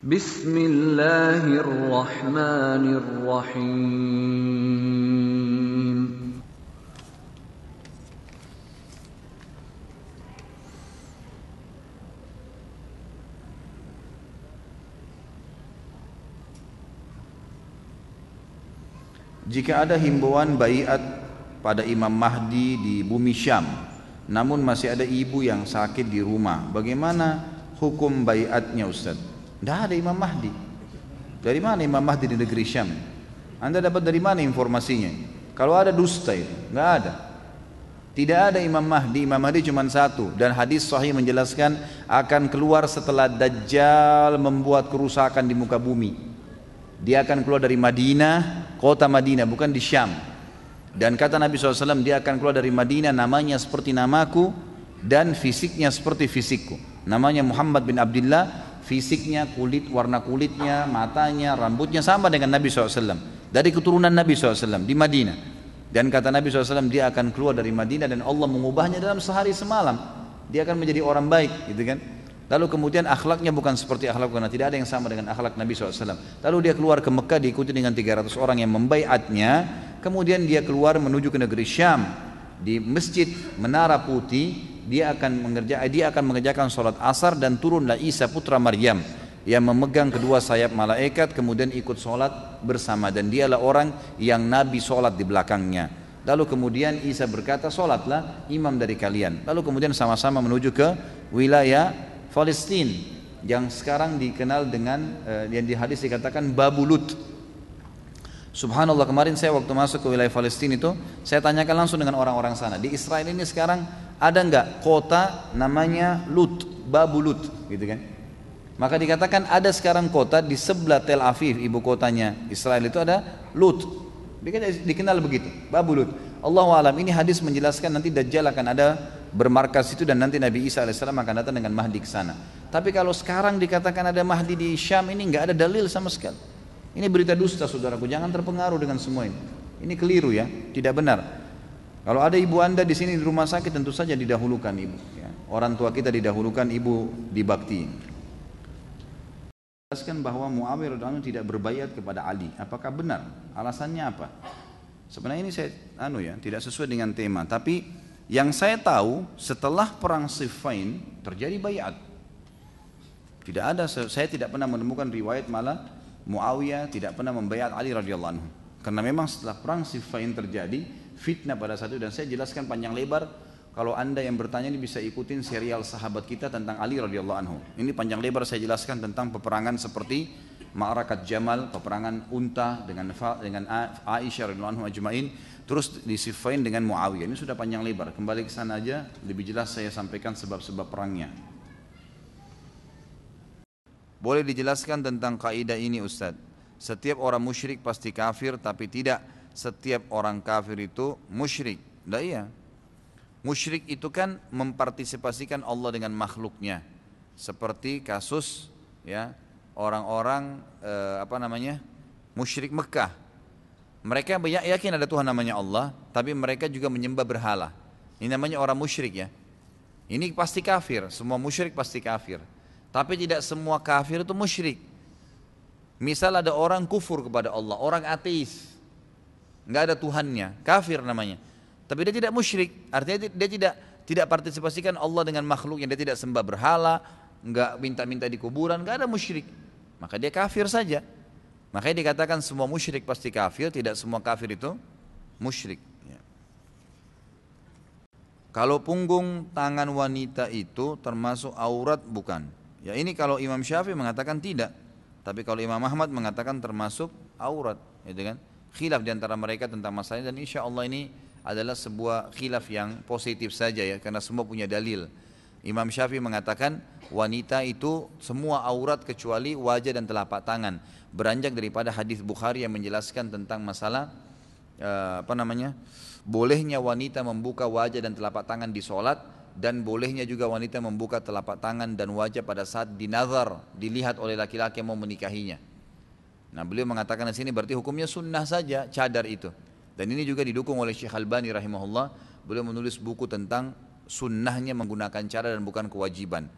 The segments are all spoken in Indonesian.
Bismillahirrahmanirrahim. Jika ada himbauan bayat pada Imam Mahdi di bumi Syam, namun masih ada ibu yang sakit di rumah, bagaimana hukum bayatnya Ustadz? Tidak ada Imam Mahdi. Dari mana Imam Mahdi di negeri Syam? Anda dapat dari mana informasinya? Kalau ada dusta itu, nggak ada. Tidak ada Imam Mahdi, Imam Mahdi cuma satu dan hadis sahih menjelaskan akan keluar setelah Dajjal membuat kerusakan di muka bumi. Dia akan keluar dari Madinah, kota Madinah, bukan di Syam. Dan kata Nabi SAW, dia akan keluar dari Madinah, namanya seperti namaku, dan fisiknya seperti fisikku. Namanya Muhammad bin Abdullah, fisiknya, kulit, warna kulitnya, matanya, rambutnya sama dengan Nabi SAW. Dari keturunan Nabi SAW di Madinah. Dan kata Nabi SAW, dia akan keluar dari Madinah dan Allah mengubahnya dalam sehari semalam. Dia akan menjadi orang baik, gitu kan? Lalu kemudian akhlaknya bukan seperti akhlak karena tidak ada yang sama dengan akhlak Nabi SAW. Lalu dia keluar ke Mekah diikuti dengan 300 orang yang membaiatnya. Kemudian dia keluar menuju ke negeri Syam. Di masjid Menara Putih dia akan mengerja, dia akan mengerjakan sholat asar dan turunlah Isa putra Maryam yang memegang kedua sayap malaikat kemudian ikut sholat bersama dan dialah orang yang Nabi sholat di belakangnya. Lalu kemudian Isa berkata sholatlah imam dari kalian. Lalu kemudian sama-sama menuju ke wilayah Palestina yang sekarang dikenal dengan uh, yang di hadis dikatakan Babulut. Subhanallah kemarin saya waktu masuk ke wilayah Palestina itu saya tanyakan langsung dengan orang-orang sana. Di Israel ini sekarang ada nggak kota namanya Lut, Babulut, gitu kan? Maka dikatakan ada sekarang kota di sebelah Tel Aviv, ibu kotanya Israel itu ada Lut. Dikenal begitu, Babulut. Allah alam ini hadis menjelaskan nanti Dajjal akan ada bermarkas itu dan nanti Nabi Isa alaihissalam akan datang dengan Mahdi ke sana. Tapi kalau sekarang dikatakan ada Mahdi di Syam ini nggak ada dalil sama sekali. Ini berita dusta saudaraku, jangan terpengaruh dengan semua ini. Ini keliru ya, tidak benar. Kalau ada ibu anda di sini di rumah sakit tentu saja didahulukan ibu. Ya. Orang tua kita didahulukan ibu dibakti. Jelaskan bahwa Muawiyah radhiyallahu tidak berbayat kepada Ali. Apakah benar? Alasannya apa? Sebenarnya ini saya anu ya, tidak sesuai dengan tema. Tapi yang saya tahu setelah perang Siffin terjadi bayat. Tidak ada, saya tidak pernah menemukan riwayat malah Muawiyah tidak pernah membayar Ali radhiyallahu anhu. Karena memang setelah perang Siffin terjadi, fitnah pada satu dan saya jelaskan panjang lebar kalau anda yang bertanya ini bisa ikutin serial sahabat kita tentang Ali radhiyallahu anhu. Ini panjang lebar saya jelaskan tentang peperangan seperti Ma'arakat Jamal, peperangan unta dengan dengan Aisyah radhiyallahu anhu ajmain, terus di Siffin dengan Muawiyah. Ini sudah panjang lebar. Kembali ke sana aja, lebih jelas saya sampaikan sebab-sebab perangnya. Boleh dijelaskan tentang kaidah ini Ustaz? Setiap orang musyrik pasti kafir tapi tidak setiap orang kafir itu musyrik. Tidak iya. Musyrik itu kan mempartisipasikan Allah dengan makhluknya. Seperti kasus ya orang-orang eh, apa namanya? musyrik Mekah. Mereka yakin ada Tuhan namanya Allah, tapi mereka juga menyembah berhala. Ini namanya orang musyrik ya. Ini pasti kafir, semua musyrik pasti kafir. Tapi tidak semua kafir itu musyrik. Misal ada orang kufur kepada Allah, orang ateis, nggak ada Tuhannya, kafir namanya. Tapi dia tidak musyrik, artinya dia tidak tidak partisipasikan Allah dengan makhluk yang dia tidak sembah berhala, nggak minta-minta di kuburan, nggak ada musyrik. Maka dia kafir saja. Makanya dikatakan semua musyrik pasti kafir, tidak semua kafir itu musyrik. Ya. Kalau punggung tangan wanita itu termasuk aurat bukan? Ya ini kalau Imam Syafi'i mengatakan tidak, tapi kalau Imam Ahmad mengatakan termasuk aurat, gitu kan? Khilaf di antara mereka tentang masalah dan insya Allah ini adalah sebuah khilaf yang positif saja ya, karena semua punya dalil. Imam Syafi'i mengatakan wanita itu semua aurat kecuali wajah dan telapak tangan. Beranjak daripada hadis Bukhari yang menjelaskan tentang masalah uh, apa namanya bolehnya wanita membuka wajah dan telapak tangan di solat dan bolehnya juga wanita membuka telapak tangan dan wajah pada saat dinazar dilihat oleh laki-laki yang mau menikahinya. Nah beliau mengatakan di sini berarti hukumnya sunnah saja cadar itu. Dan ini juga didukung oleh Syekh Albani rahimahullah. Beliau menulis buku tentang sunnahnya menggunakan cadar dan bukan kewajiban.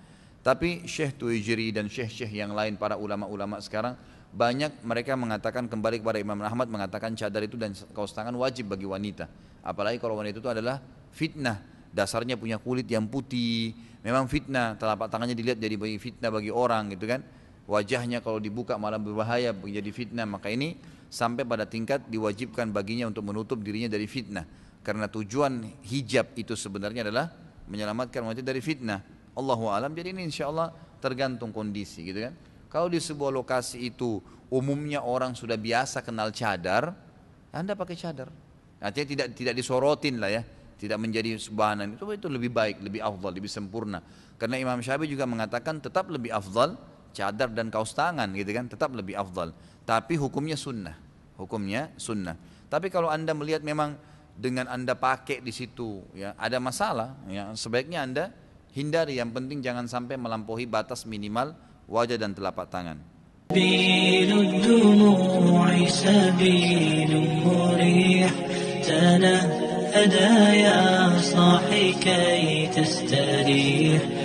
Tapi Syekh Tuijiri dan Syekh-Syekh yang lain para ulama-ulama sekarang banyak mereka mengatakan kembali kepada Imam Ahmad mengatakan cadar itu dan kaos tangan wajib bagi wanita. Apalagi kalau wanita itu adalah fitnah. Dasarnya punya kulit yang putih, memang fitnah. Telapak tangannya dilihat jadi bagi fitnah bagi orang gitu kan. Wajahnya kalau dibuka malah berbahaya menjadi fitnah. Maka ini sampai pada tingkat diwajibkan baginya untuk menutup dirinya dari fitnah. Karena tujuan hijab itu sebenarnya adalah menyelamatkan wanita dari fitnah. Allahu alam. Jadi ini insya Allah tergantung kondisi gitu kan. Kalau di sebuah lokasi itu umumnya orang sudah biasa kenal cadar, Anda pakai cadar. Artinya tidak tidak disorotin lah ya, tidak menjadi subahanan itu itu lebih baik, lebih afdal, lebih sempurna. Karena Imam Syafi'i juga mengatakan tetap lebih afdal cadar dan kaos tangan gitu kan, tetap lebih afdal. Tapi hukumnya sunnah, hukumnya sunnah. Tapi kalau anda melihat memang dengan anda pakai di situ ya ada masalah, ya sebaiknya anda Hindari yang penting jangan sampai melampaui batas minimal wajah dan telapak tangan. تنهدى يا صاحي كي تستريح.